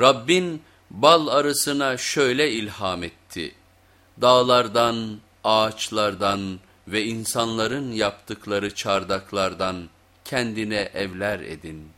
Rabbin bal arısına şöyle ilham etti. Dağlardan, ağaçlardan ve insanların yaptıkları çardaklardan kendine evler edin.''